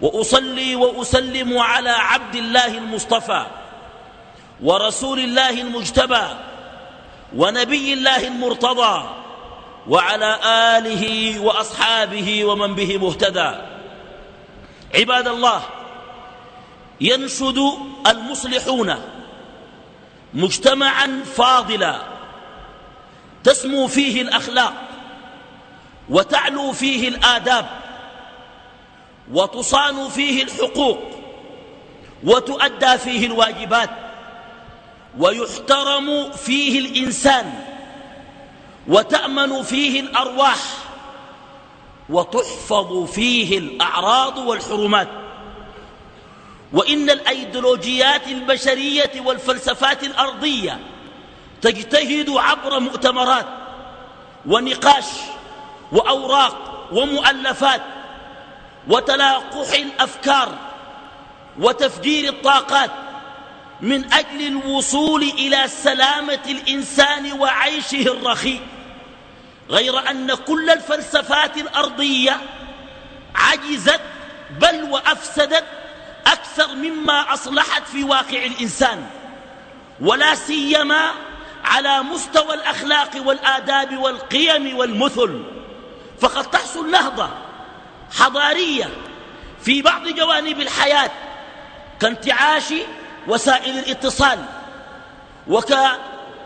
وأصلي وأسلم على عبد الله المصطفى ورسول الله المجتبى ونبي الله المرتضى وعلى آله وأصحابه ومن به مهتدى. عباد الله ينشد المصلحون مجتمعا فاضلا تسمو فيه الأخلاق وتعلو فيه الآداب وتصان فيه الحقوق وتؤدى فيه الواجبات ويحترم فيه الإنسان وتأمن فيه الأرواح وتحفظ فيه الأعراض والحرمات. وإن الأيديولوجيات البشرية والفلسفات الأرضية تجتهد عبر مؤتمرات ونقاش وأوراق ومؤلفات وتلاقح الأفكار وتفجير الطاقات من أجل الوصول إلى سلامة الإنسان وعيشه الرخيء. غير أن كل الفلسفات الأرضية عجزت بل وأفسدت أكثر مما أصلحت في واقع الإنسان ولا سيما على مستوى الأخلاق والآداب والقيم والمثل. فقد تحصل نهضة حضارية في بعض جوانب الحياة كانتعاش وسائل الاتصال وك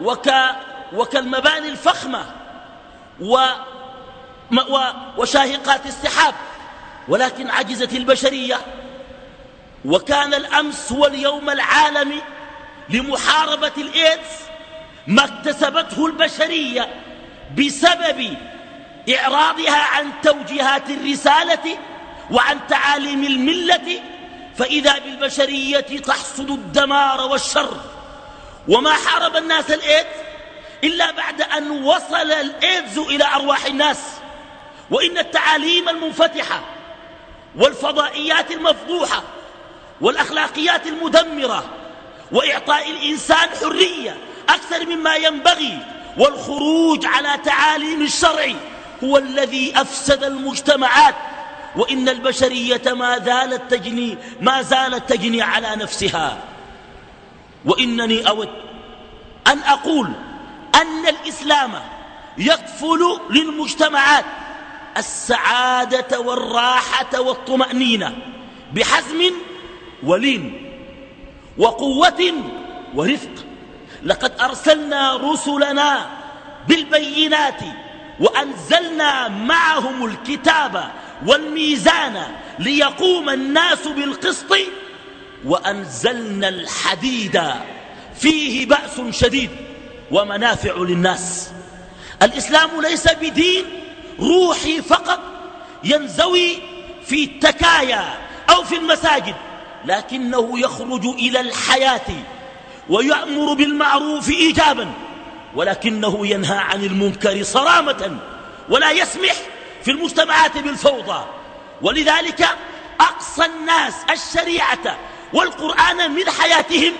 وك وكالمباني الفخمة و و وشاهقات السحاب. ولكن عجزت البشرية وكان الأمس هو اليوم العالمي لمحاربة الإيدز ما اكتسبته البشرية بسبب إعراضها عن توجيهات الرسالة وعن تعاليم الملة فإذا بالبشرية تحصد الدمار والشر. وما حارب الناس الإيدز إلا بعد أن وصل الإيدز إلى أرواح الناس. وإن التعاليم المنفتحة والفضائيات المفضوحة والأخلاقيات المدمرة وإعطاء الإنسان حرية أكثر مما ينبغي والخروج على تعاليم الشرع هو الذي أفسد المجتمعات وإن البشرية ما زالت تجني, ما زالت تجني على نفسها. وإنني أود أن أقول أن الإسلام يكفل للمجتمعات السعادة والراحة والطمأنينة بحزم ولين وقوة ورفق. لقد أرسلنا رسلنا بالبينات وأنزلنا معهم الكتاب والميزان ليقوم الناس بالقسط وأنزلنا الحديد فيه بأس شديد ومنافع للناس. الإسلام ليس بدين روحي فقط ينزوي في التكايا أو في المساجد لكنه يخرج إلى الحياة ويأمر بالمعروف إيجابا. ولكنه ينهى عن المنكر صرامة ولا يسمح في المجتمعات بالفوضى. ولذلك أقصى الناس الشريعة والقرآن من حياتهم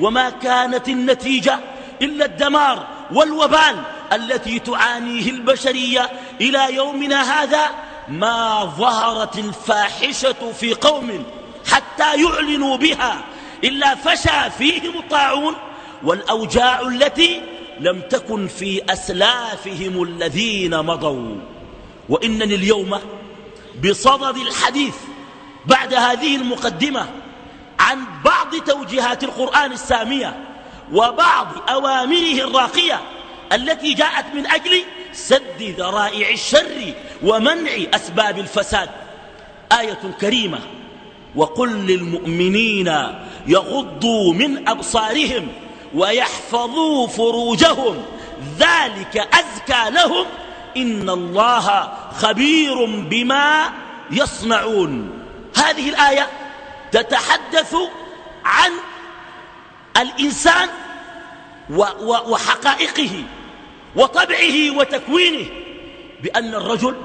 وما كانت النتيجة إلا الدمار والوبال التي تعانيه البشرية إلى يومنا هذا ما ظهرت الفاحشة في قوم حتى يعلنوا بها إلا فشى فيهم الطاعون والأوجاع التي لم تكن في أسلافهم الذين مضوا. وإنني اليوم بصدد الحديث بعد هذه المقدمة عن بعض توجيهات القرآن السامية وبعض أوامره الراقية التي جاءت من أجل سد ذرائع الشر ومنع أسباب الفساد. آية كريمة. وقل للمؤمنين يغضوا من أبصارهم ويحفظوا فروجهم. ذلك أزكى لهم. إن الله خبير بما يصنعون. هذه الآية تتحدث عن الإنسان وحقائقه وطبعه وتكوينه. بأن الرجل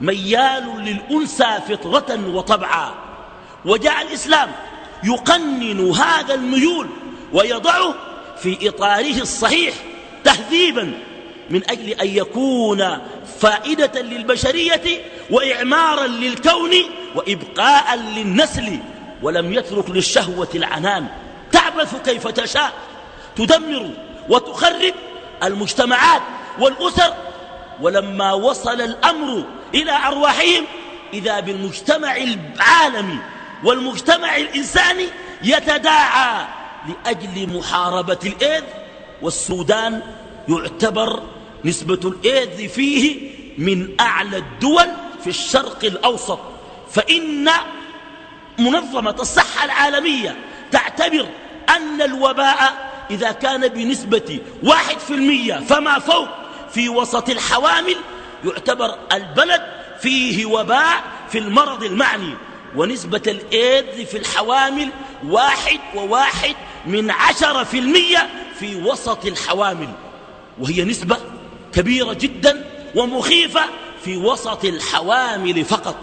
ميال للأنثى فطرة وطبعا. وجاء الإسلام يقنن هذا الميول ويضعه في إطاره الصحيح تهذيبا من أجل أن يكون فائدة للبشرية وإعمارا للكون وإبقاء للنسل ولم يترك للشهوة العنان. تعبث كيف تشاء. تدمر وتخرب المجتمعات والأسر. ولما وصل الأمر إلى أرواحهم إذا بالمجتمع العالمي والمجتمع الإنساني يتداعى لأجل محاربة الإيذ والسودان يعتبر نسبة الإيذ فيه من أعلى الدول في الشرق الأوسط. فإن منظمة الصحة العالمية تعتبر أن الوباء إذا كان بنسبة واحد في المية فما فوق في وسط الحوامل يعتبر البلد فيه وباء في المرض المعني. ونسبة الإيدز في الحوامل واحد وواحد من عشرة في المية في وسط الحوامل. وهي نسبة كبيرة جدا ومخيفة في وسط الحوامل فقط.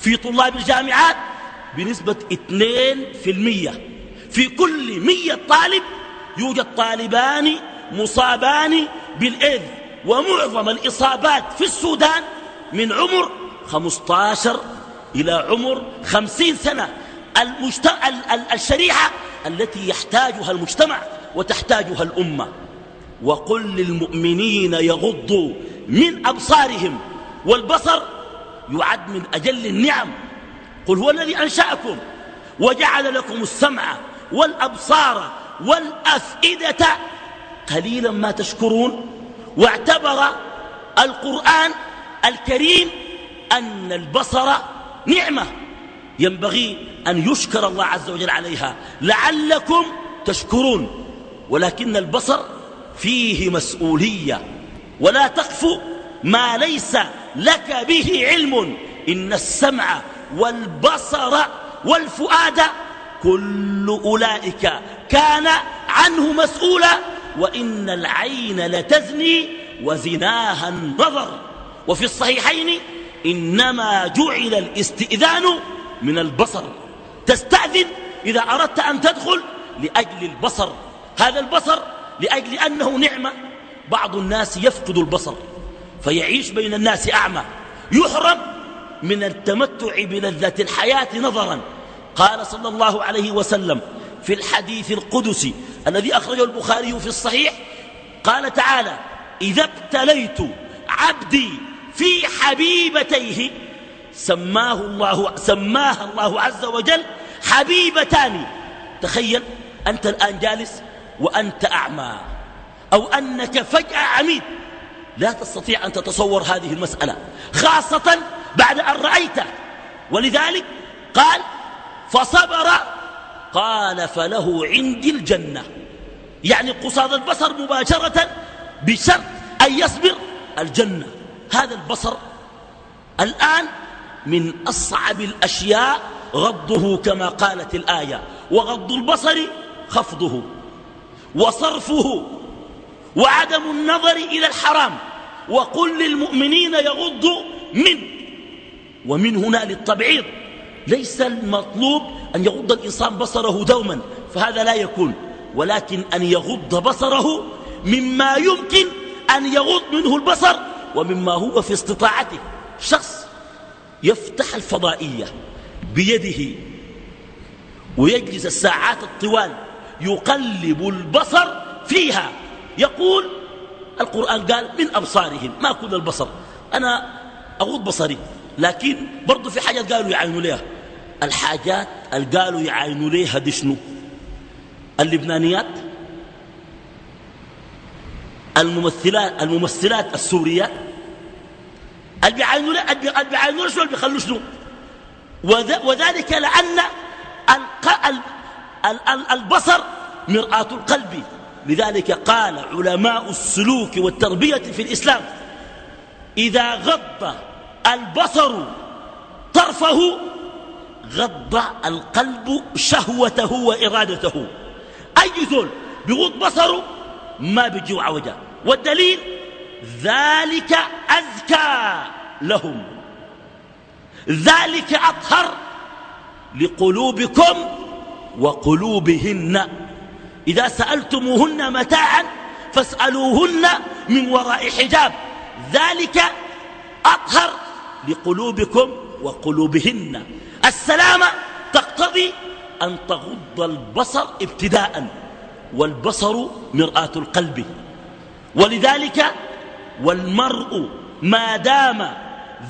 في طلاب الجامعات بنسبة 2% في كل مية طالب يوجد طالبان مصابان بالإذ ومعظم الإصابات في السودان من عمر 15 إلى عمر 50 سنة. المجت... الشريحة التي يحتاجها المجتمع وتحتاجها الأمة. وقل للمؤمنين يغضوا من أبصارهم والبصر يعد من أجل النعم. قل هو الذي أنشأكم وجعل لكم السمع والأبصار والأفئدة. قليلا ما تشكرون. واعتبر القرآن الكريم أن البصر نعمة. ينبغي أن يشكر الله عز وجل عليها. لعلكم تشكرون. ولكن البصر فيه مسؤولية. ولا تقف ما ليس لك به علم. إن السمع والبصر والفؤاد كل أولئك كان عنه مسؤولا. وإن العين لتزني وزناها النظر. وفي الصحيحين إنما جعل الاستئذان من البصر. تستأذن إذا أردت أن تدخل لأجل البصر. هذا البصر لأجل أنه نعمة. بعض الناس يفقد البصر فيعيش بين الناس أعمى. يحرم من التمتع بلذة الحياة نظرا. قال صلى الله عليه وسلم في الحديث القدسي الذي أخرجه البخاري في الصحيح قال تعالى إذا ابتليت عبدي في حبيبتيه. سماه الله سماها الله عز وجل حبيبتان. تخيل أنت الآن جالس وأنت أعمى أو أنك فجأة عميد. لا تستطيع أن تتصور هذه المسألة خاصة بعد أن رأيته ولذلك قال فصبر قال فله عندي الجنة. يعني قصاد البصر مباشرة بشرط أن يصبر الجنة. هذا البصر الآن من أصعب الأشياء غضه كما قالت الآية. وغض البصر خفضه وصرفه وعدم النظر إلى الحرام. وقل للمؤمنين يغضوا من ومن هنا للتبعيض. ليس المطلوب أن يغض الإنسان بصره دوما فهذا لا يكون. ولكن أن يغض بصره مما يمكن أن يغض منه البصر ومما هو في استطاعته. شخص يفتح الفضائية بيده ويجلس الساعات الطوال يقلب البصر فيها. يقول القرآن قال من أبصارهم. ما كل البصر أنا أغض بصري لكن برضو في حاجات قالوا يعينوا لها الحاجات قالوا يعاينوا ليها دي شنو؟ اللبنانيات الممثلات الممثلات السوريات اللي بيعاينوا شنو اللي بيخلوا شنو؟ وذلك لأن البصر مرآة القلب. لذلك قال علماء السلوك والتربية في الإسلام إذا غض البصر طرفه غض القلب شهوته وإرادته. أي ذول بغض بصره ما بيجوا عوجا والدليل ذلك أزكى لهم. ذلك أطهر لقلوبكم وقلوبهن. إذا سألتموهن متاعا فاسألوهن من وراء حجاب. ذلك أطهر لقلوبكم وقلوبهن. السلامة تقتضي أن تغض البصر ابتداء. والبصر مرآة القلب. ولذلك والمرء ما دام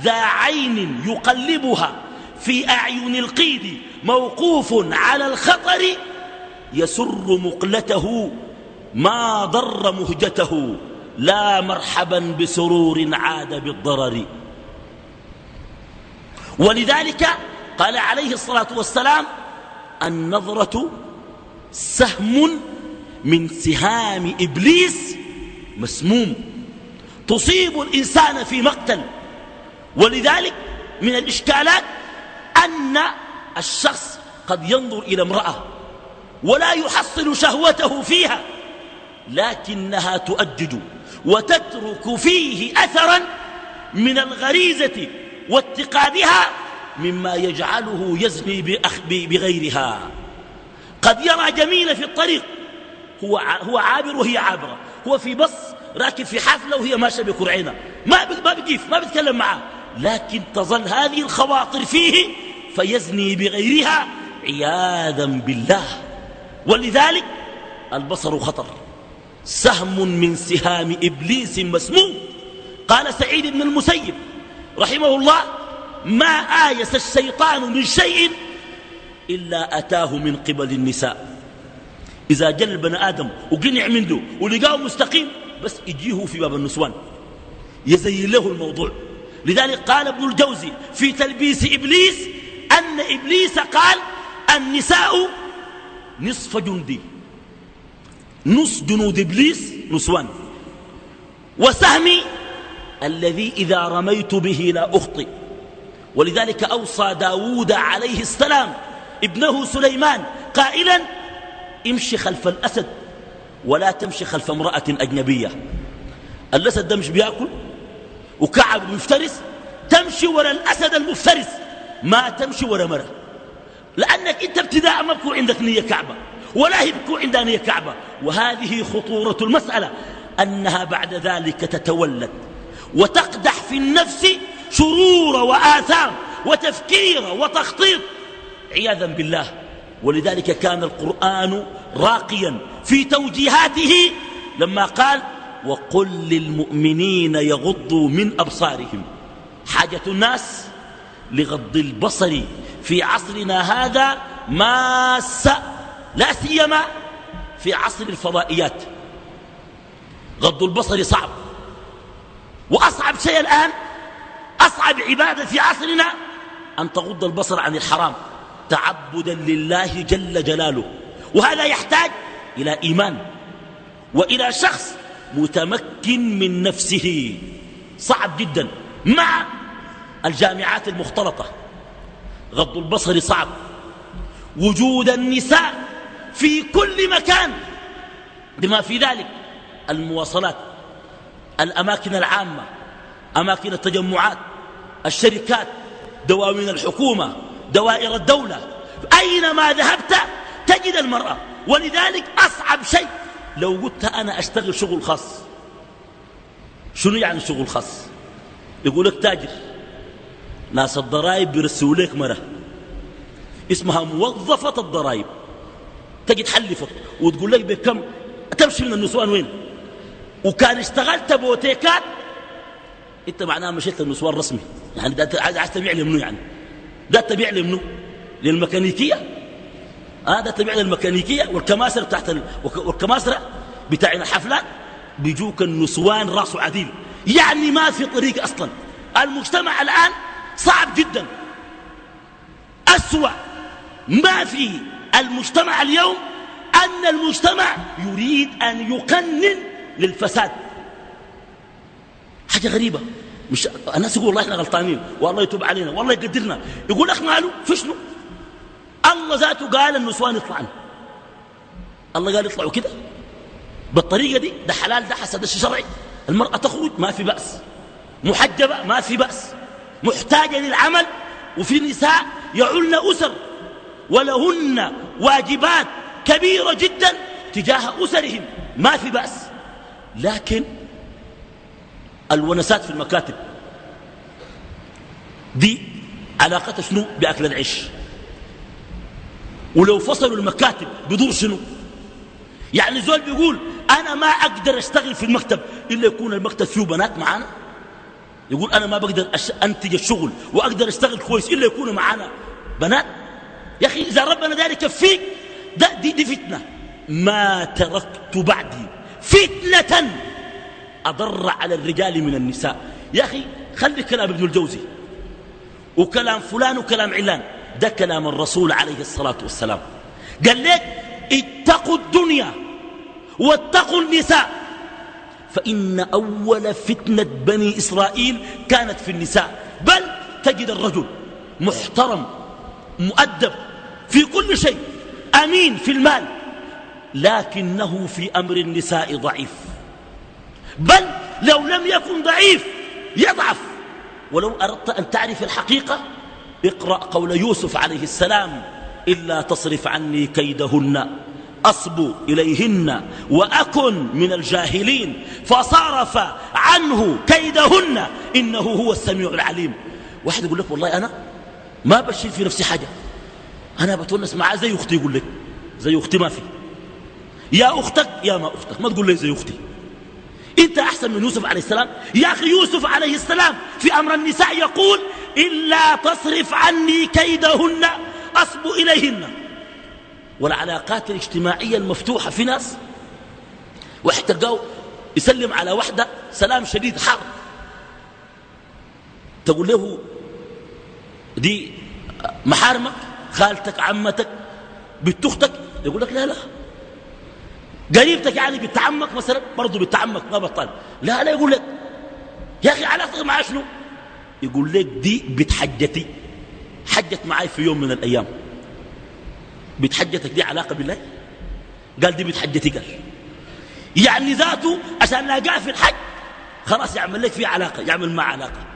ذا عين يقلبها في أعين القيد موقوف على الخطر يسر مقلته ما ضر مهجته لا مرحبا بسرور عاد بالضرر. ولذلك قال عليه الصلاة والسلام النظرة سهم من سهام إبليس مسموم. تصيب الإنسان في مقتل. ولذلك من الإشكالات أن الشخص قد ينظر إلى امرأة ولا يحصل شهوته فيها لكنها تؤجج وتترك فيه أثرا من الغريزة واتقادها مما يجعله يزني بغيرها. قد يرى جميلة في الطريق هو هو عابر وهي عابرة. هو في بص راكب في حفلة وهي ماشية بكرعينة ما ما بيقيف ما بيتكلم معاه. لكن تظل هذه الخواطر فيه فيزني بغيرها عياذا بالله. ولذلك البصر خطر. سهم من سهام إبليس مسموم. قال سعيد بن المسيب رحمه الله ما آيس الشيطان من شيء إلا أتاه من قبل النساء. إذا جل البني آدم وقنع منه ولقاه مستقيم بس يجيه في باب النسوان. يزين له الموضوع. لذلك قال ابن الجوزي في تلبيس إبليس أن إبليس قال النساء نصف جندي نص جنود إبليس نسوان. وسهمي الذي إذا رميت به لا أخطئ ولذلك أوصى داود عليه السلام ابنه سليمان قائلا امشي خلف الأسد ولا تمشي خلف امرأة أجنبية. الأسد ده مش بيأكل؟ وكعب مفترس؟ تمشي وراء الأسد المفترس ما تمشي وراء مرة. لأنك أنت ابتداء ما بكون عندك نية كعبة ولا هي بكون عندها نية كعبة. وهذه خطورة المسألة أنها بعد ذلك تتولد وتقدح في النفس شرور وآثام وتفكير وتخطيط. عياذا بالله. ولذلك كان القرآن راقيا في توجيهاته لما قال وقل للمؤمنين يغضوا من أبصارهم. حاجة الناس لغض البصر في عصرنا هذا ماسة لا سيما في عصر الفضائيات. غض البصر صعب. وأصعب شيء الآن أصعب عبادة في عصرنا أن تغض البصر عن الحرام. تعبدا لله جل جلاله. وهذا يحتاج إلى إيمان وإلى شخص متمكن من نفسه. صعب جدا. مع الجامعات المختلطة. غض البصر صعب. وجود النساء في كل مكان. بما في ذلك المواصلات الأماكن العامة أماكن التجمعات الشركات دواوين الحكومة دوائر الدولة. أينما ذهبت تجد المرأة. ولذلك أصعب شيء لو قلت أنا أشتغل شغل خاص. شنو يعني شغل خاص؟ يقول لك تاجر. ناس الضرائب بيرسلوا لك مرة. اسمها موظفة الضرائب. تجي تحلفك وتقول لك بكم تمشي من النسوان وين؟ وكان اشتغلت بوتيكات انت معناها مشيت النسوان رسمي يعني عايز تبيع لي منو يعني؟ ده تبيع لي منو؟ للميكانيكية. هذا تبع للميكانيكية والكماسرة بتاعت ال... والكماسرة بتاع الحفلات بيجوك النسوان راسه عديل. يعني ما في طريق أصلا. المجتمع الآن صعب جدا. أسوأ ما في المجتمع اليوم أن المجتمع يريد أن يقنن للفساد. حاجة غريبة. مش الناس يقول والله إحنا غلطانين والله يتوب علينا والله يقدرنا. يقول اخ ماله؟ في شنو؟ الله ذاته قال النسوان يطلعن الله قال يطلعوا كده. بالطريقة دي ده حلال ده حسد شرعي. المرأة تخرج ما في بأس. محجبة ما في بأس. محتاجة للعمل وفي نساء يعلن أسر. ولهن واجبات كبيرة جدا تجاه أسرهم. ما في بأس. لكن الونسات في المكاتب. دي علاقتها شنو؟ بأكل العيش. ولو فصلوا المكاتب بدور شنو؟ يعني زول بيقول أنا ما أقدر أشتغل في المكتب إلا يكون المكتب فيه بنات معانا. يقول أنا ما بقدر أنتج الشغل وأقدر أشتغل كويس إلا يكون معانا بنات. يا أخي إذا ربنا ذلك يكفيك ده دي, دي فتنة. ما تركت بعدي. فتنة! أضر على الرجال من النساء. يا أخي خلي كلام ابن الجوزي. وكلام فلان وكلام علان. ده كلام الرسول عليه الصلاة والسلام. قال لك اتقوا الدنيا واتقوا النساء. فإن أول فتنة بني إسرائيل كانت في النساء. بل تجد الرجل محترم مؤدب في كل شيء أمين في المال لكنه في أمر النساء ضعيف. بل لو لم يكن ضعيف يضعف. ولو أردت أن تعرف الحقيقة اقرأ قول يوسف عليه السلام إلا تصرف عني كيدهن أصب إليهن وأكن من الجاهلين. فصرف عنه كيدهن إنه هو السميع العليم. واحد يقول لك والله أنا ما بشيل في نفسي حاجة. أنا بتونس معاه زي أختي يقول لك. زي أختي ما في. يا أختك يا ما أختك. ما تقول لي زي أختي. انت احسن من يوسف عليه السلام. يا أخي يوسف عليه السلام في أمر النساء يقول إلا تصرف عني كيدهن أصب إليهن. والعلاقات الاجتماعية المفتوحة في ناس واحد تلقاه يسلم على واحدة سلام شديد حار. تقول له دي محارمك خالتك عمتك بنت أختك؟ يقول لك لا لا. قريبتك يعني بنت مثلا برضه بنت ما بطال لا لا يقول لك يا أخي علاقتك معاه شنو؟ يقول لك دي بتحجتي. حجت معي في يوم من الأيام. بتحجتك دي علاقة بالله؟ قال دي بتحجتي قال. يعني ذاته عشان لاقاه في الحج خلاص يعمل لك في علاقة يعمل مع علاقة.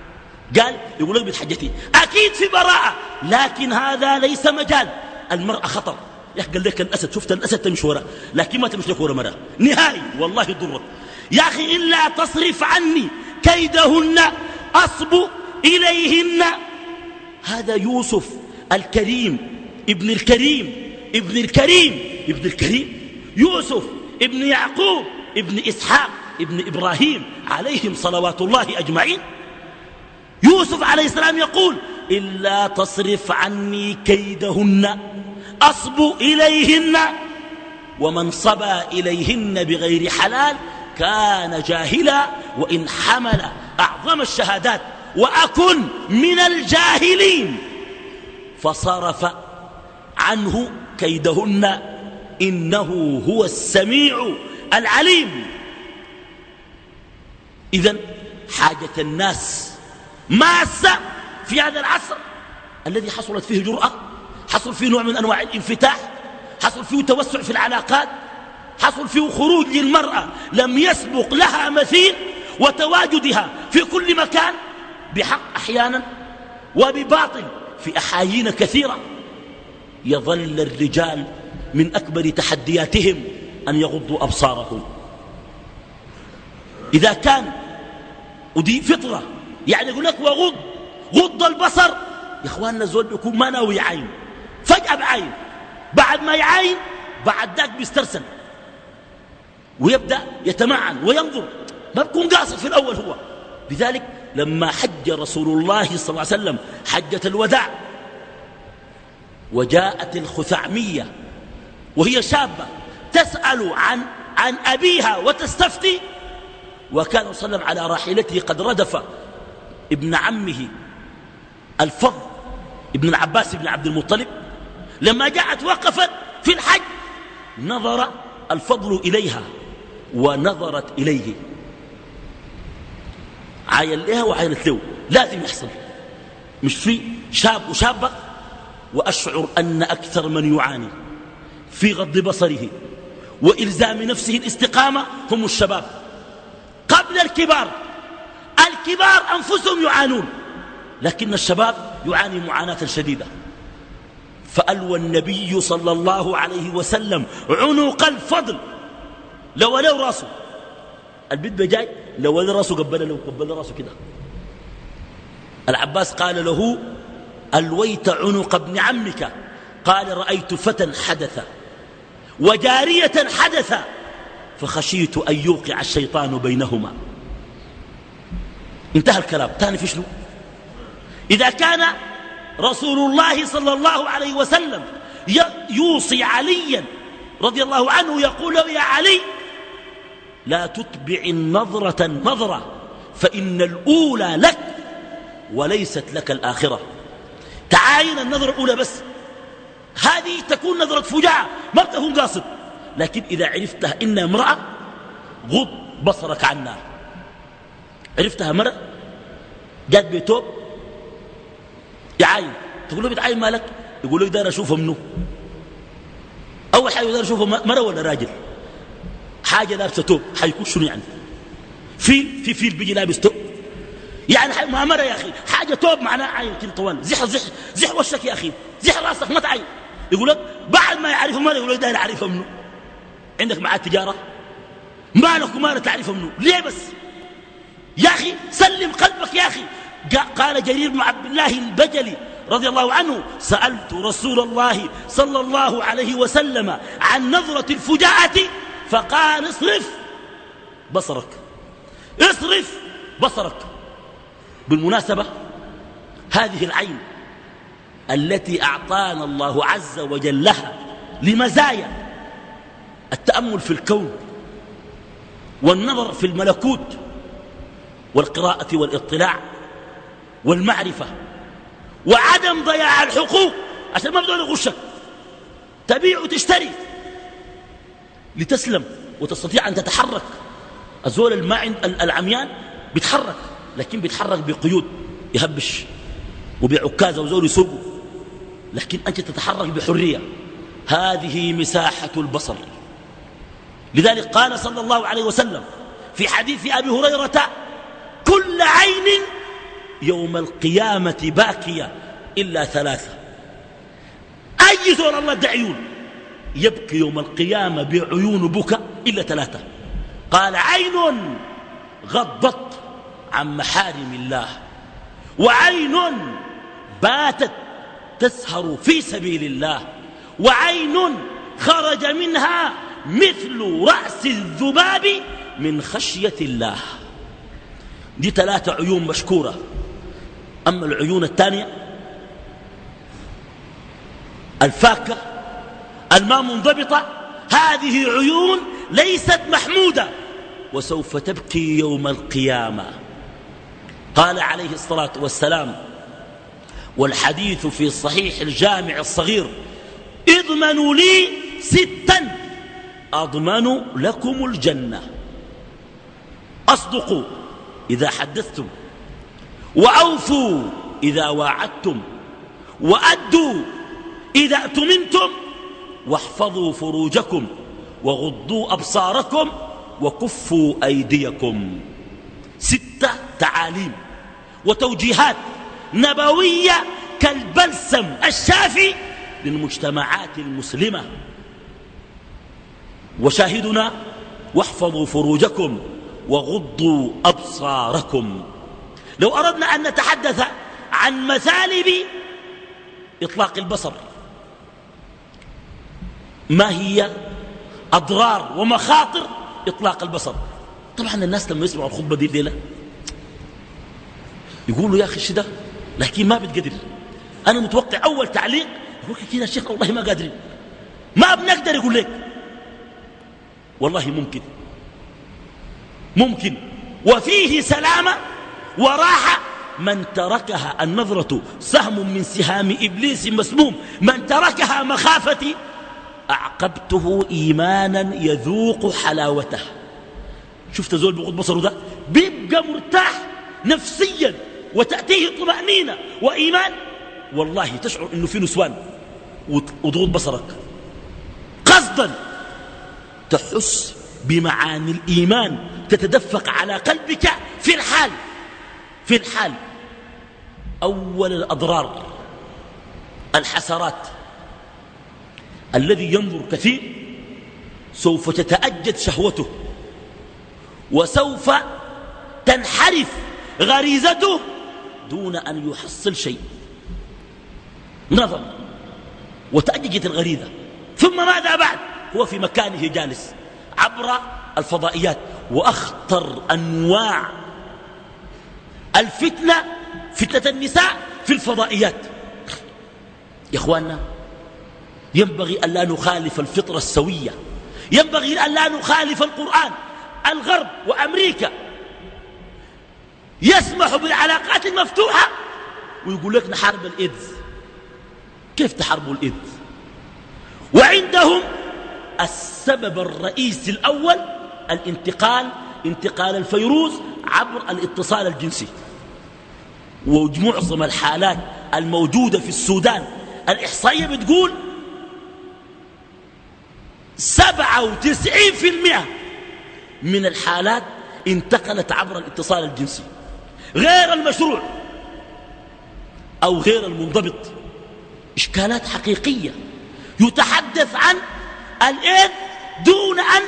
قال يقول لك بتحجتي. أكيد في براءة لكن هذا ليس مجال. المرأة خطر. يا أخي قال لك الأسد شفت الأسد تمشي وراه لكن ما تمشي لك ورا مراه. نهائي والله يضرك يا أخي إلا تصرف عني كيدهن أصب إليهن. هذا يوسف الكريم ابن الكريم ابن الكريم ابن الكريم. يوسف ابن يعقوب ابن إسحاق ابن إبراهيم عليهم صلوات الله أجمعين. يوسف عليه السلام يقول إلا تصرف عني كيدهن. أصب إليهن ومن صبى إليهن بغير حلال كان جاهلا وإن حمل أعظم الشهادات وأكن من الجاهلين. فصرف عنه كيدهن إنه هو السميع العليم. إذا حاجة الناس ماسة في هذا العصر الذي حصلت فيه جرأة. حصل فيه نوع من أنواع الانفتاح حصل فيه توسع في العلاقات حصل فيه خروج للمرأة لم يسبق لها مثيل وتواجدها في كل مكان بحق أحيانا وبباطل في أحايين كثيرة. يظل الرجال من أكبر تحدياتهم أن يغضوا أبصارهم. إذا كان ودي فطرة يعني يقول لك وغض غض البصر. يا إخواننا الزول بيكون ما ناوي عين. فجأة بعين. بعد ما يعاين بعد ذاك بيسترسل. ويبدأ يتمعن وينظر. ما بيكون قاصد في الأول هو. لذلك لما حج رسول الله صلى الله عليه وسلم حجة الوداع وجاءت الخثعمية وهي شابة تسأل عن عن أبيها وتستفتي. وكان صلى الله عليه وسلم على راحلته قد ردف ابن عمه الفضل ابن العباس بن عبد المطلب. لما جاءت وقفت في الحج نظر الفضل إليها ونظرت إليه. عاين لها وعاينت له لازم يحصل. مش في شاب وشابة؟ وأشعر أن أكثر من يعاني في غض بصره وإلزام نفسه الاستقامة هم الشباب. قبل الكبار الكبار أنفسهم يعانون لكن الشباب يعاني معاناة شديدة. فألوى النبي صلى الله عليه وسلم عنق الفضل. لو له راسه. البيت بجاي لو له راسه قبل له قبل راسه كده. العباس قال له ألويت عنق ابن عمك. قال رأيت فتى حدث وجارية حدث فخشيت أن يوقع الشيطان بينهما. انتهى الكلام. تاني في شنو؟ إذا كان رسول الله صلى الله عليه وسلم يوصي عليا رضي الله عنه يقول يا علي لا تتبع النظرة النظرة فإن الأولى لك وليست لك الآخرة. تعاين النظرة الأولى بس. هذه تكون نظرة فجاعة ما تكون قاصد. لكن إذا عرفتها إنها امرأة غض بصرك عنها عرفتها مرة؟ جات بيتوب يعاين. تقول له بتعاين مالك؟ يقول لك دار أشوفه منه أول حاجة دار أشوفه مرة ولا راجل؟ حاجة لابسة توب حيكون شنو يعني؟ في في فيل بيجي لابس توب. يعني ما مرة يا أخي. حاجة توب معناها عين كده طوال. زح زح زح وشك يا أخي. زح راسك ما تعين يقول لك بعد ما يعرفه مرة يقول لك داير أعرفه منه عندك معاه تجارة؟ مالك ومالك تعرفه منه ليه بس؟ يا أخي سلم قلبك يا أخي. قال جرير بن عبد الله البجلي رضي الله عنه سألت رسول الله صلى الله عليه وسلم عن نظرة الفجاءة فقال اصرف بصرك. اصرف بصرك. بالمناسبة هذه العين التي أعطانا الله عز وجل لها لمزايا التأمل في الكون والنظر في الملكوت والقراءة والإطلاع والمعرفة وعدم ضياع الحقوق عشان ما بدون يغشك تبيع وتشتري لتسلم وتستطيع أن تتحرك. الزول الماء العميان بيتحرك لكن بيتحرك بقيود يهبش وبعكازة وزول يسوقه. لكن أنت تتحرك بحرية. هذه مساحة البصر. لذلك قال صلى الله عليه وسلم في حديث أبي هريرة كل عين يوم القيامة باكية إلا ثلاثة. أي زول الله دعيون؟ يبكي يوم القيامة بعيون بكى إلا ثلاثة. قال عين غضت عن محارم الله وعين باتت تسهر في سبيل الله وعين خرج منها مثل رأس الذباب من خشية الله. دي ثلاثة عيون مشكورة. أما العيون الثانية الفاكة الما منضبطة هذه عيون ليست محمودة. وسوف تبكي يوم القيامة. قال عليه الصلاة والسلام والحديث في صحيح الجامع الصغير اضمنوا لي ستا أضمن لكم الجنة. أصدقوا إذا حدثتم وأوفوا إذا واعدتم وأدوا إذا اؤتمنتم واحفظوا فروجكم وغضوا أبصاركم وكفوا أيديكم. ستة تعاليم وتوجيهات نبوية كالبلسم الشافي للمجتمعات المسلمة. وشاهدنا واحفظوا فروجكم وغضوا أبصاركم. لو أردنا أن نتحدث عن مثالب إطلاق البصر ما هي أضرار ومخاطر إطلاق البصر؟ طبعا الناس لما يسمعوا الخطبة دي الليلة يقولوا يا أخي الشدة لكن ما بتقدر. أنا متوقع أول تعليق يقول كده الشيخ والله ما قادرين ما بنقدر يقول لك. والله ممكن. ممكن. وفيه سلامة وراحة من تركها النظرة سهم من سهام إبليس مسموم. من تركها مخافتي أعقبته إيمانا يذوق حلاوته. شفت زول بغض بصره ده؟ بيبقى مرتاح نفسيا وتأتيه طمأنينة وإيمان. والله تشعر أنه في نسوان وتغض بصرك. قصدا تحس بمعاني الإيمان تتدفق على قلبك في الحال. في الحال أول الأضرار الحسرات الذي ينظر كثير سوف تتأجد شهوته وسوف تنحرف غريزته دون أن يحصل شيء. نظر وتأججت الغريزة. ثم ماذا بعد؟ هو في مكانه جالس عبر الفضائيات وأخطر أنواع الفتنة فتنة النساء في الفضائيات. يا إخواننا ينبغي ألا نخالف الفطرة السوية. ينبغي ألا نخالف القرآن. الغرب وأمريكا يسمح بالعلاقات المفتوحة ويقول لك نحارب الإيدز. كيف تحاربوا الإيدز؟ وعندهم السبب الرئيسي الأول الانتقال انتقال الفيروس عبر الاتصال الجنسي. ومعظم الحالات الموجودة في السودان. الإحصائية بتقول سبعة وتسعين في المئة من الحالات انتقلت عبر الاتصال الجنسي. غير المشروع أو غير المنضبط. إشكالات حقيقية. يتحدث عن الإيد دون أن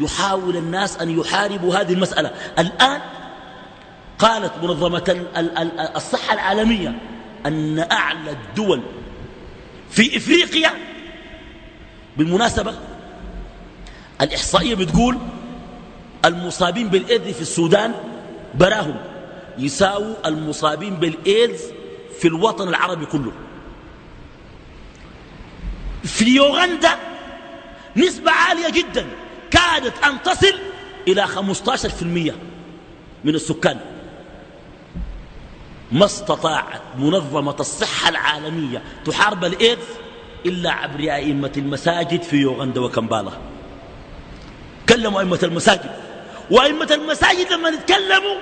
يحاول الناس أن يحاربوا هذه المسألة. الآن قالت منظمة الصحة العالمية أن أعلى الدول في إفريقيا بالمناسبة الإحصائية بتقول المصابين بالإيدز في السودان براهم يساووا المصابين بالإيدز في الوطن العربي كله. في يوغندا نسبة عالية جدا. كادت أن تصل إلى 15% من السكان. ما استطاعت منظمة الصحة العالمية تحارب الإيدز إلا عبر أئمة المساجد في يوغندا وكمبالا. كلموا أئمة المساجد. وأئمة المساجد لما نتكلموا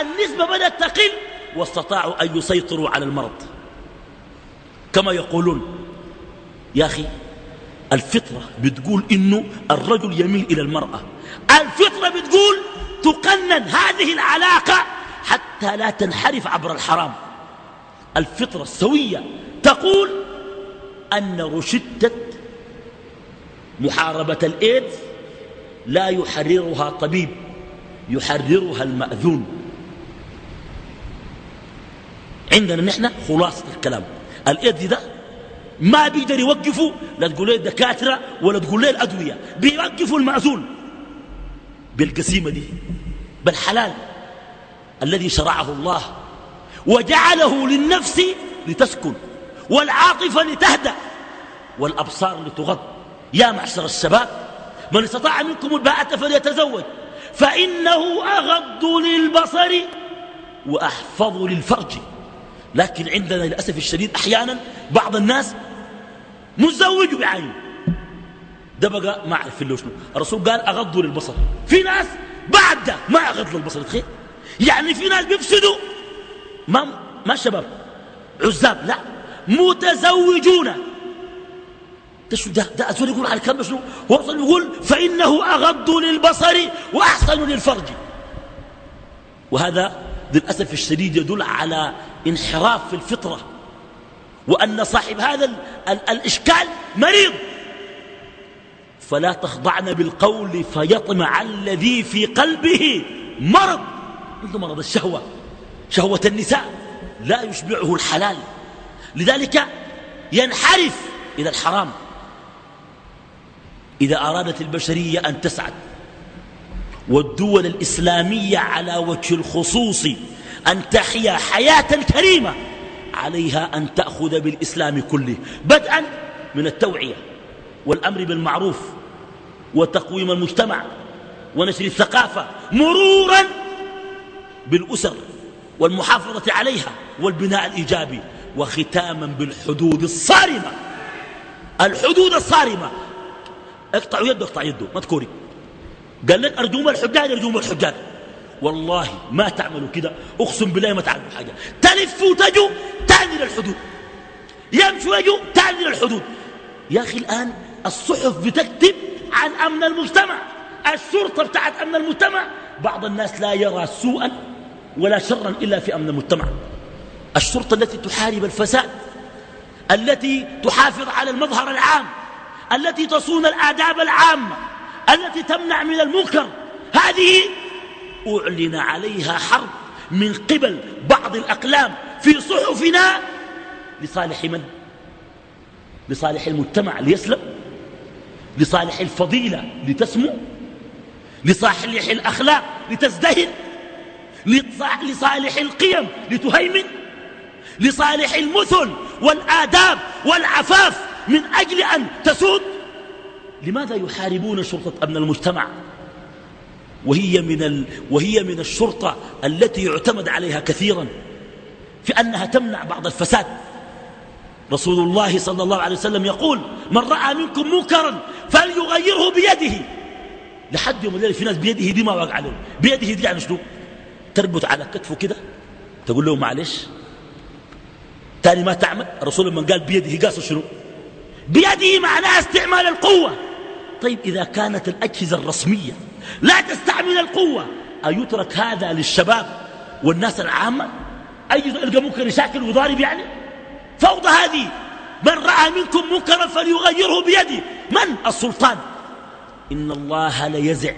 النسبة بدأت تقل واستطاعوا أن يسيطروا على المرض. كما يقولون يا أخي الفطرة بتقول إنه الرجل يميل إلى المرأة. الفطرة بتقول تقنن هذه العلاقة حتى لا تنحرف عبر الحرام. الفطرة السوية تقول أن رشدة محاربة الإيدز لا يحررها طبيب يحررها المأذون. عندنا نحن خلاصة الكلام. الإيدز ده ما بيقدر يوقفوا لا تقول لي الدكاترة ولا تقول لي الأدوية بيوقفوا المأذون بالقسيمة دي بالحلال الذي شرعه الله وجعله للنفس لتسكن والعاطفة لتهدأ والأبصار لتغض. يا معشر الشباب من استطاع منكم الباءة فليتزوج فإنه أغض للبصر وأحفظ للفرج. لكن عندنا للأسف الشديد أحيانا بعض الناس متزوج بعين ده بقى ما أعرف له شنو الرسول قال أغضوا للبصر. في ناس بعد ده ما أغض للبصر تخيل. يعني في ناس بيفسدوا. ما ما شباب عزاب لا. متزوجون. ده ده؟ أزول يقول على الكلام شنو؟ هو أصلا يقول فإنه أغض للبصر وأحسن للفرج. وهذا للأسف الشديد يدل على انحراف في الفطرة. وأن صاحب هذا ال ال الإشكال مريض. فلا تخضعن بالقول فيطمع الذي في قلبه مرض. عنده مرض الشهوة شهوة النساء لا يشبعه الحلال. لذلك ينحرف إلى الحرام. إذا أرادت البشرية أن تسعد والدول الإسلامية على وجه الخصوص أن تحيا حياة كريمة. عليها أن تأخذ بالإسلام كله بدءا من التوعية والأمر بالمعروف وتقويم المجتمع ونشر الثقافة مرورا بالأسر والمحافظة عليها والبناء الإيجابي وختاما بالحدود الصارمة. الحدود الصارمة. اقطع يده اقطع يده ما تكوري. قال لك أرجوم الحجاج أرجوم الحجاج والله ما تعملوا كده. أقسم بالله ما تعملوا حاجة. تلف وتجوا تاني للحدود. يمشوا يجوا تاني للحدود. يا أخي الآن الصحف بتكتب عن أمن المجتمع. الشرطة بتاعت أمن المجتمع. بعض الناس لا يرى سوءا ولا شرا إلا في أمن المجتمع. الشرطة التي تحارب الفساد التي تحافظ على المظهر العام التي تصون الآداب العامة التي تمنع من المنكر هذه أعلن عليها حرب من قبل بعض الأقلام في صحفنا لصالح من؟ لصالح المجتمع ليسلم؟ لصالح الفضيلة لتسمو؟ لصالح الأخلاق لتزدهر؟ لصالح القيم لتهيمن؟ لصالح المثل والآداب والعفاف من أجل أن تسود؟ لماذا يحاربون شرطة أمن المجتمع؟ وهي من, ال... وهي من الشرطة التي يعتمد عليها كثيرا في أنها تمنع بعض الفساد. رسول الله صلى الله عليه وسلم يقول من رأى منكم منكرا فليغيره بيده. لحد يوم الليل في ناس بيده دي ما وقع عليهم بيده دي يعني شنو؟ تربط على كتفه كده تقول له معلش تاني ما تعمل؟ الرسول لما قال بيده قاس شنو؟ بيده معناها استعمال القوة. طيب إذا كانت الأجهزة الرسمية لا تستعمل القوة. أيترك هذا للشباب والناس العامة؟ أي يلقى منكر يشاكل وضارب يعني؟ فوضى هذه. من رأى منكم منكرا فليغيره بيده. من؟ السلطان. إن الله ليزع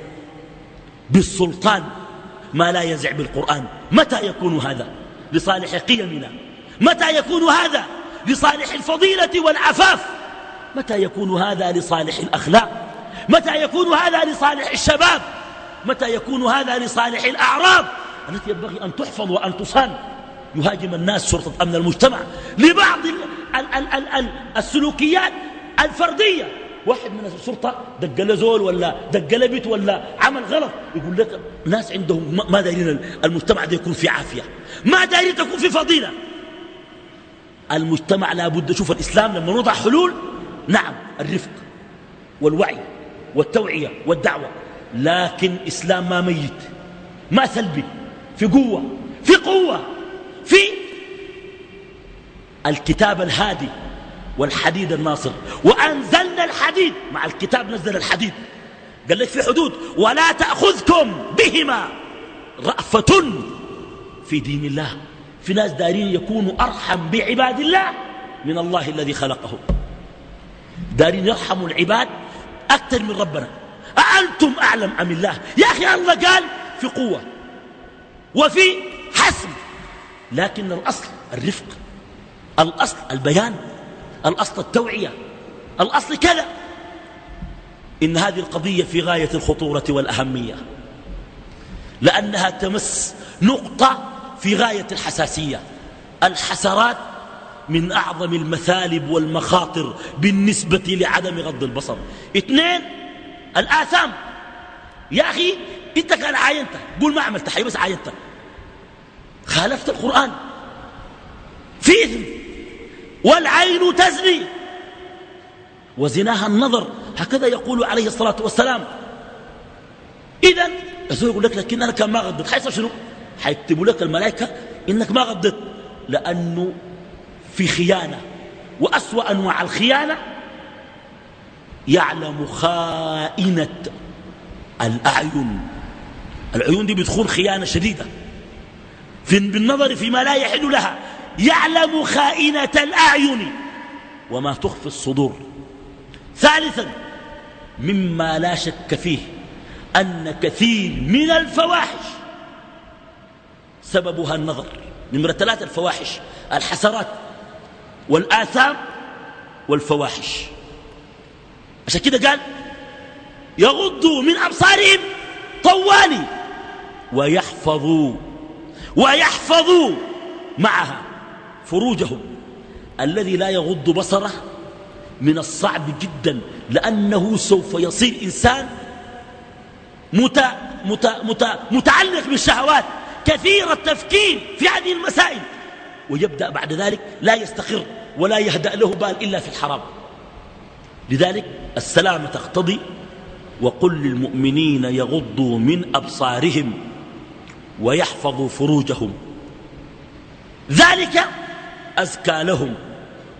بالسلطان ما لا يزع بالقرآن. متى يكون هذا؟ لصالح قيمنا. متى يكون هذا؟ لصالح الفضيلة والعفاف. متى يكون هذا؟ لصالح الأخلاق. متى يكون هذا لصالح الشباب؟ متى يكون هذا لصالح الأعراض التي ينبغي أن تحفظ وأن تصان. يهاجم الناس شرطة أمن المجتمع. لبعض ال ال ال ال السلوكيات الفردية. واحد من الشرطة دق زول ولا دق بيت ولا عمل غلط يقول لك ناس عندهم ما دايرين المجتمع ده يكون في عافية. ما دايرين تكون في فضيلة. المجتمع لابد شوف الإسلام لما نضع حلول نعم الرفق والوعي. والتوعية والدعوة. لكن إسلام ما ميت ما سلبي في قوة في قوة في الكتاب الهادي والحديد الناصر. وأنزلنا الحديد مع الكتاب نزل الحديد. قال لك في حدود ولا تأخذكم بهما رأفة في دين الله. في ناس دارين يكونوا أرحم بعباد الله من الله الذي خلقهم. دارين يرحموا العباد أكثر من ربنا. أأنتم أعلم أم الله؟ يا أخي الله قال في قوة وفي حسم. لكن الأصل الرفق الأصل البيان الأصل التوعية الأصل كذا. إن هذه القضية في غاية الخطورة والأهمية لأنها تمس نقطة في غاية الحساسية. الحسرات من أعظم المثالب والمخاطر بالنسبة لعدم غض البصر. اثنين الآثام. يا أخي أنت كان عاينت قول ما عملت حي بس عاينت خالفت القرآن. في إثم. والعين تزني. وزناها النظر. هكذا يقول عليه الصلاة والسلام. إذا الزول يقول لك لكن أنا كان ما غضت حيصل شنو؟ حيكتبوا لك الملائكة إنك ما غضت لأنه في خيانة. وأسوأ أنواع الخيانة يعلم خائنة الأعين. العيون دي بتخون خيانة شديدة. في بالنظر فيما لا يحل لها. يعلم خائنة الأعين وما تخفي الصدور. ثالثا مما لا شك فيه أن كثير من الفواحش سببها النظر. نمرة ثلاثة الفواحش الحسرات. والآثام والفواحش. عشان كده قال يغضوا من أبصارهم طوالي ويحفظوا ويحفظوا معها فروجهم. الذي لا يغض بصره من الصعب جدا لأنه سوف يصير إنسان مت مت مت متعلق بالشهوات كثير التفكير في هذه المسائل. ويبدأ بعد ذلك لا يستقر ولا يهدأ له بال إلا في الحرام. لذلك السلامة تقتضي وقل للمؤمنين يغضوا من أبصارهم ويحفظوا فروجهم. ذلك أزكى لهم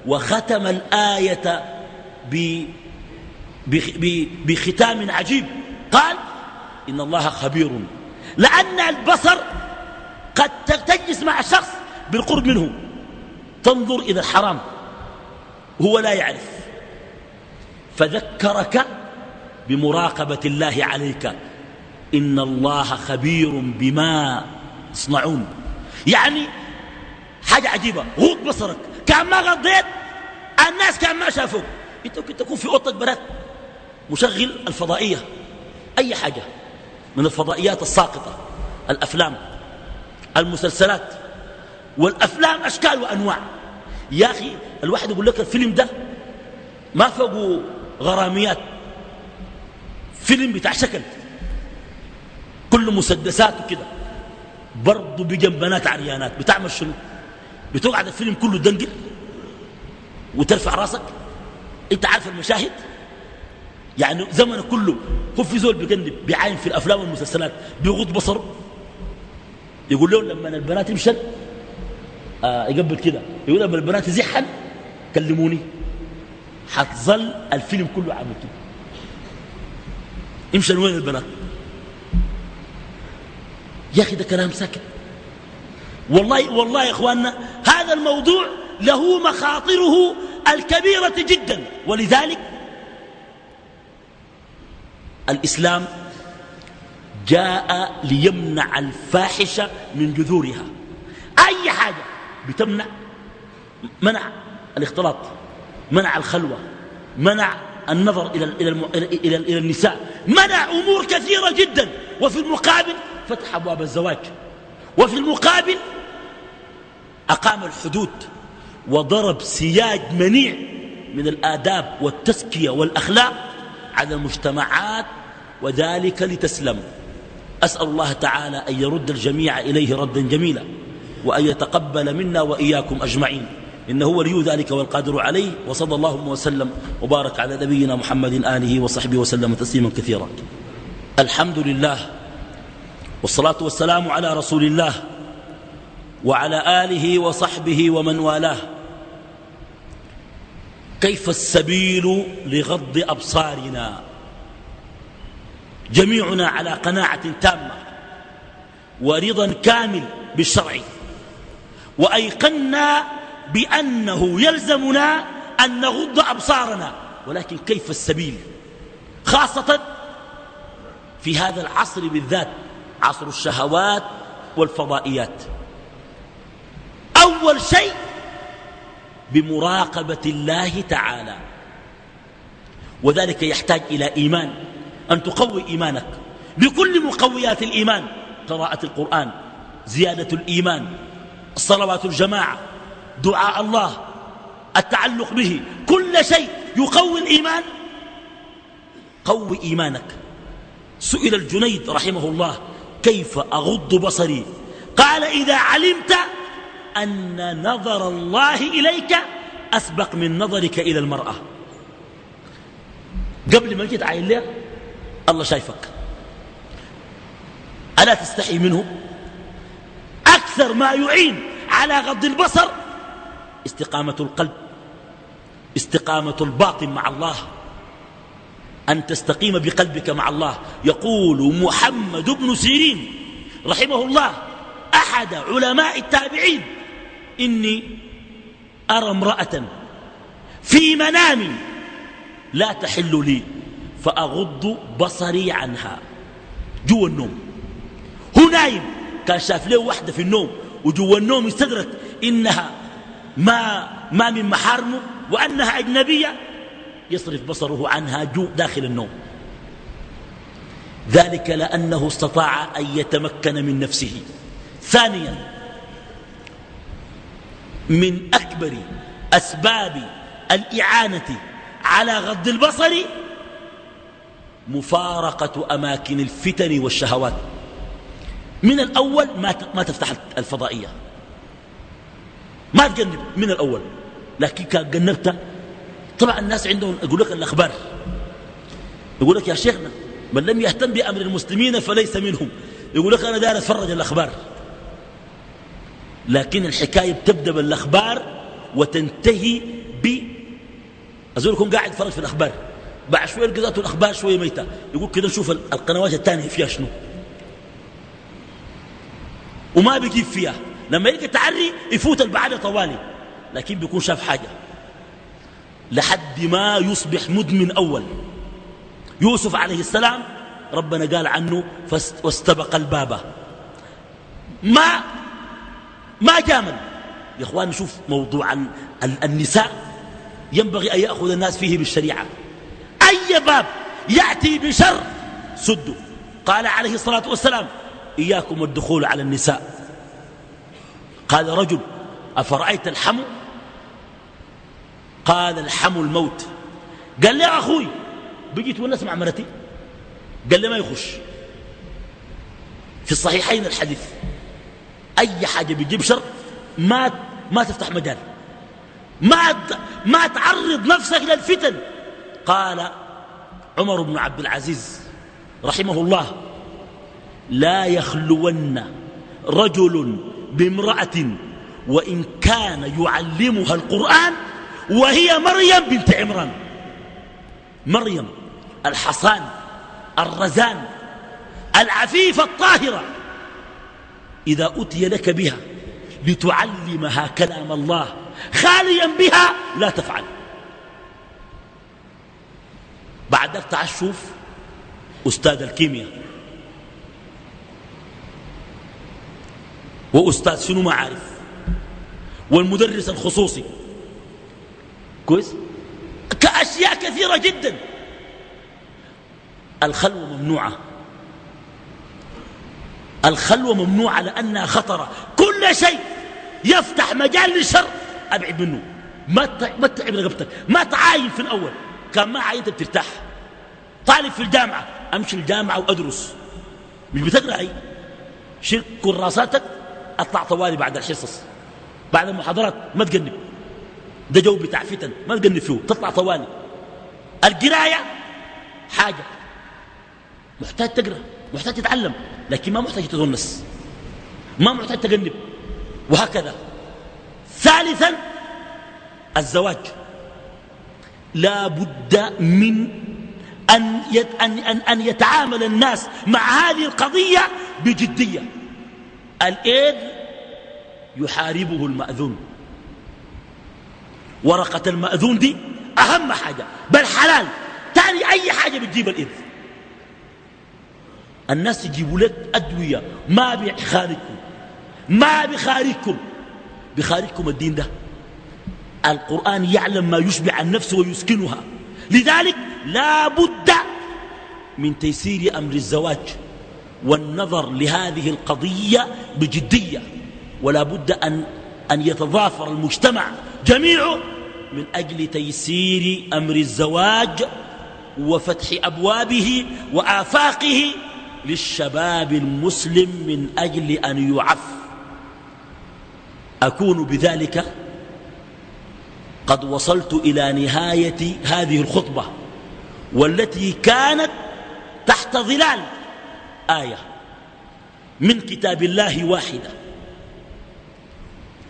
وختم الآية بختام عجيب. قال إن الله خبير. لأن البصر قد تجلس مع الشخص بالقرب منه. تنظر إلى الحرام. هو لا يعرف. فذكرك بمراقبة الله عليك. إن الله خبير بما تصنعون. يعني حاجة عجيبة. غوط بصرك. كان ما غضيت الناس كان ما شافوك. إنت ممكن تكون في أوضتك برات مشغل الفضائية. أي حاجة. من الفضائيات الساقطة. الأفلام. المسلسلات. والأفلام أشكال وأنواع. يا أخي الواحد يقول لك الفيلم ده ما فوقه غراميات. فيلم بتاع شكل. كله مسدسات وكده. برضه بجنب بنات عريانات. بتعمل شنو؟ بتقعد الفيلم كله دنقل وترفع راسك. انت عارف المشاهد؟ يعني زمن كله هو في زول بيقلب بيعاين في الأفلام والمسلسلات بيغض بصره. يقول لهم لما البنات يمشن آه يقبل كده. يقول لما البنات يزحن كلموني. حتظل الفيلم كله عامل كده يمشن وين البنات؟ يا أخي ده كلام ساكت. والله والله يا إخواننا هذا الموضوع له مخاطره الكبيرة جدا. ولذلك الإسلام جاء ليمنع الفاحشة من جذورها. أي حاجة. بتمنع منع الاختلاط منع الخلوة منع النظر إلى, إلى, إلى, إلى النساء منع أمور كثيرة جدا. وفي المقابل فتح أبواب الزواج. وفي المقابل أقام الحدود. وضرب سياج منيع من الآداب والتزكية والأخلاق على المجتمعات وذلك لتسلم. أسأل الله تعالى أن يرد الجميع إليه ردا جميلا. وأن يتقبل منا وإياكم أجمعين. إنه ولي ذلك والقادر عليه وصلى الله وسلم وبارك على نبينا محمد آله وصحبه وسلم تسليما كثيرا. الحمد لله والصلاة والسلام على رسول الله وعلى آله وصحبه ومن والاه. كيف السبيل لغض أبصارنا؟ جميعنا على قناعة تامة ورضا كامل بالشرع. وأيقنا بأنه يلزمنا أن نغض أبصارنا. ولكن كيف السبيل؟ خاصة في هذا العصر بالذات عصر الشهوات والفضائيات. أول شيء بمراقبة الله تعالى. وذلك يحتاج إلى إيمان. أن تقوي إيمانك. بكل مقويات الإيمان قراءة القرآن زيادة الإيمان. الصلوات الجماعة دعاء الله التعلق به كل شيء يقوي الإيمان. قوي إيمانك. سئل الجنيد رحمه الله كيف أغض بصري؟ قال إذا علمت أن نظر الله إليك أسبق من نظرك إلى المرأة. قبل ما جيت ليه الله شايفك. ألا تستحي منه؟ أكثر ما يعين على غض البصر استقامة القلب استقامة الباطن مع الله. أن تستقيم بقلبك مع الله. يقول محمد بن سيرين رحمه الله أحد علماء التابعين إني أرى امرأة في منامي لا تحل لي فأغض بصري عنها. جوا النوم. هو نايم كان شاف له واحدة في النوم وجوا النوم يستدرك إنها ما, ما من محارمه وأنها أجنبية يصرف بصره عنها جو داخل النوم. ذلك لأنه استطاع أن يتمكن من نفسه. ثانيا من أكبر أسباب الإعانة على غض البصر مفارقة أماكن الفتن والشهوات. من الأول ما ما تفتح الفضائية. ما تجنب من الأول. لكن كان جنبت طبعا الناس عندهم يقول لك الأخبار. يقول لك يا شيخنا من لم يهتم بأمر المسلمين فليس منهم. يقول لك أنا دار أتفرج الأخبار. لكن الحكاية بتبدأ بالأخبار وتنتهي ب أزول يكون قاعد يتفرج في الأخبار. بعد شوية ذاته الأخبار شوية ميتة. يقول كده نشوف القنوات الثانية فيها شنو. وما بيجيب فيها. لما يجي تعري يفوت البعادة طوالي. لكن بيكون شاف حاجة. لحد ما يصبح مدمن أول. يوسف عليه السلام ربنا قال عنه واستبق الباب. ما ما جامل. يا إخوان نشوف موضوع النساء. ينبغي أن يأخذ الناس فيه بالشريعة. أي باب يأتي بشر سده. قال عليه الصلاة والسلام إياكم الدخول على النساء. قال رجل أفرأيت الحم قال الحم الموت. قال لي أخوي بقيت والناس مع مرتي؟ قال لي ما يخش. في الصحيحين الحديث أي حاجة بتجيب شر ما ما تفتح مجال. ما ما تعرض نفسك للفتن. قال عمر بن عبد العزيز رحمه الله لا يخلون رجل بامرأة وإن كان يعلمها القرآن وهي مريم بنت عمران. مريم الحصان الرزان العفيفة الطاهرة. إذا أتي لك بها لتعلمها كلام الله خاليا بها لا تفعل. بعد تعال شوف أستاذ الكيمياء وأستاذ شنو ما عارف. والمدرس الخصوصي. كويس؟ كأشياء كثيرة جدا. الخلوة ممنوعة. الخلوة ممنوعة لأنها خطرة كل شيء يفتح مجال للشر. أبعد منه. ما ما تتعب رقبتك ما تعاين في الأول. كان ما عاينت بترتاح طالب في الجامعة. أمشي الجامعة وأدرس. مش بتقرأ أي شيل كراساتك. أطلع طوالي بعد الحصص بعد المحاضرات ما تجنب ده جو بتاع فتن ما تجنب فيه. تطلع طوالي. القراية حاجة. محتاج تقرأ محتاج تتعلم لكن ما محتاج تتونس. ما محتاج تجنب وهكذا. ثالثا الزواج. لا بد من أن, أن, أن, أن يتعامل الناس مع هذه القضية بجدية. الإيد يحاربه المأذون. ورقة المأذون دي أهم حاجة بل حلال. تاني أي حاجة بتجيب الإيد. الناس يجيبوا لك أدوية ما بخارجكم. ما بخارجكم. بخارجكم الدين ده. القرآن يعلم ما يشبع النفس ويسكنها. لذلك لا بد من تيسير أمر الزواج. والنظر لهذه القضية بجدية ولا بد أن, أن يتضافر المجتمع جميعه من أجل تيسير أمر الزواج وفتح أبوابه وآفاقه للشباب المسلم من أجل أن يعف. أكون بذلك قد وصلت إلى نهاية هذه الخطبة والتي كانت تحت ظلال آية من كتاب الله واحدة.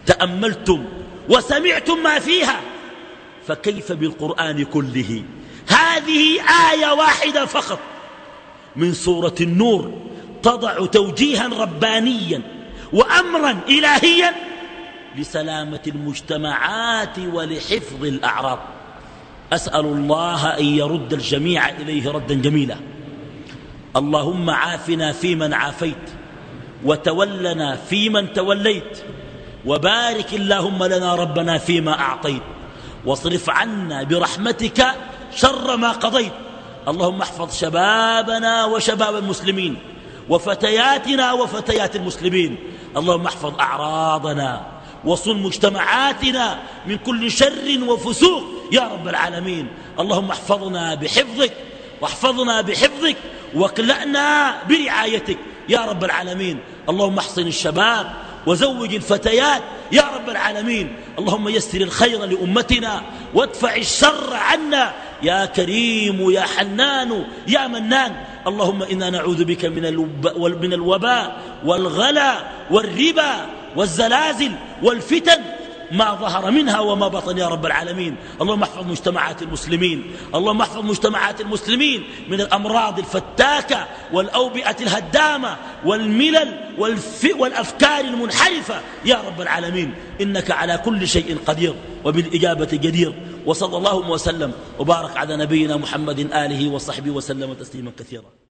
تأملتم وسمعتم ما فيها. فكيف بالقرآن كله؟ هذه آية واحدة فقط. من سورة النور تضع توجيها ربانيا وأمرا إلهيا لسلامة المجتمعات ولحفظ الأعراض. أسأل الله أن يرد الجميع إليه ردا جميلا. اللهم عافنا فيمن عافيت وتولنا فيمن توليت وبارك اللهم لنا ربنا فيما أعطيت واصرف عنا برحمتك شر ما قضيت. اللهم احفظ شبابنا وشباب المسلمين وفتياتنا وفتيات المسلمين. اللهم احفظ أعراضنا وصل مجتمعاتنا من كل شر وفسوق. يا رب العالمين اللهم احفظنا بحفظك. واحفظنا بحفظك واكلأنا برعايتك. يا رب العالمين اللهم احصن الشباب وزوج الفتيات. يا رب العالمين اللهم يسر الخير لأمتنا وادفع الشر عنا. يا كريم يا حنان يا منان. اللهم إنا نعوذ بك من الوباء والغلا والربا والزلازل والفتن ما ظهر منها وما بطن يا رب العالمين. اللهم احفظ مجتمعات المسلمين. اللهم احفظ مجتمعات المسلمين من الأمراض الفتاكة والأوبئة الهدامة والملل والأفكار المنحرفة. يا رب العالمين إنك على كل شيء قدير وبالإجابة جدير. وصلى الله وسلم. وبارك على نبينا محمد آله وصحبه وسلم تسليما كثيرا.